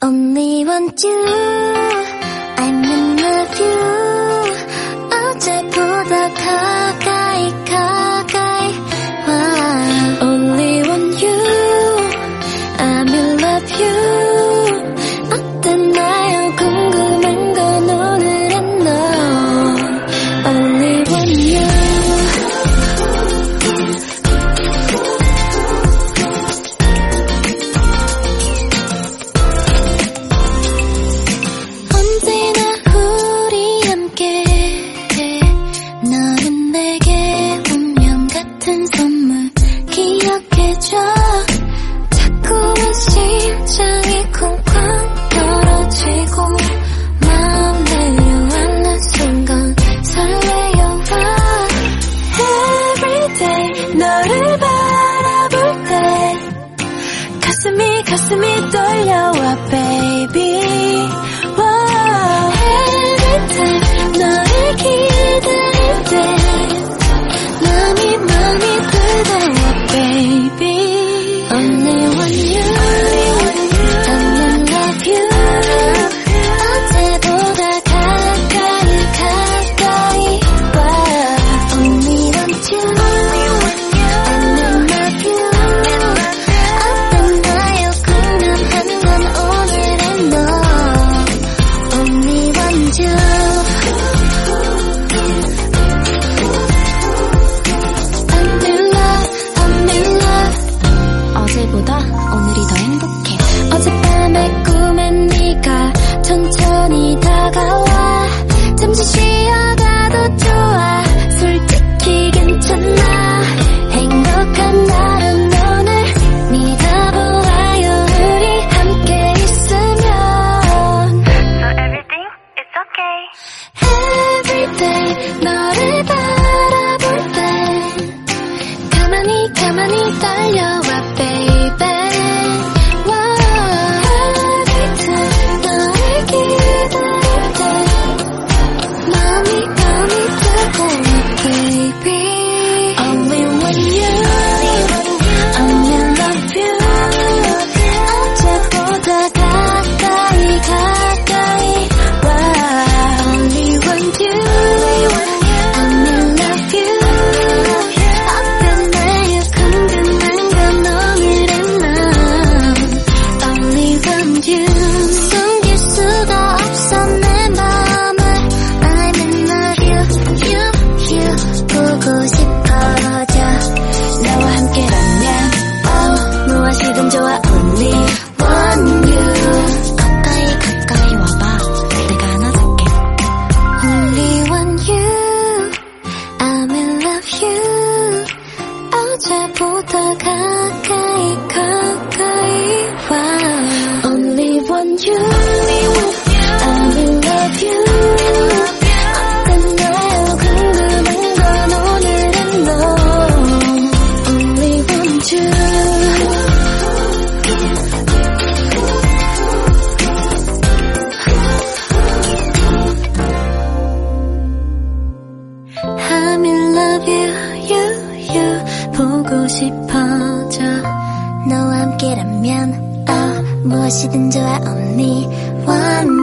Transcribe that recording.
Only want you. I'm in love you. 어제보다 가까이 가까이 와. Wow. Only want you. I'm in love you. 가슴이 가슴이 떨려와 baby Everyday 너를 바라볼 때 가만히 가만히 떨려 나보다 가까이 가까이 Only one you 보고 싶어져. 너와 함께라면 아, 무엇이든 좋아 언니. One